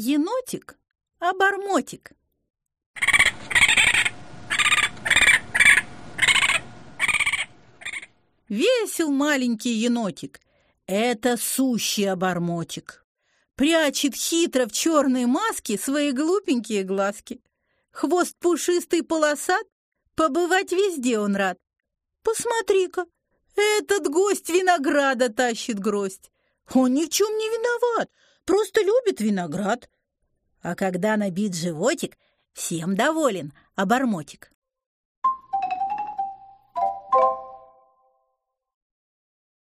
Енотик, обормотик. Весел маленький енотик. Это сущий обормотик. Прячет хитро в черной маске свои глупенькие глазки. Хвост пушистый полосат, побывать везде он рад. Посмотри-ка, этот гость винограда тащит гроздь. Он ни в чем не виноват, просто любит виноград. А когда набит животик, всем доволен обормотик.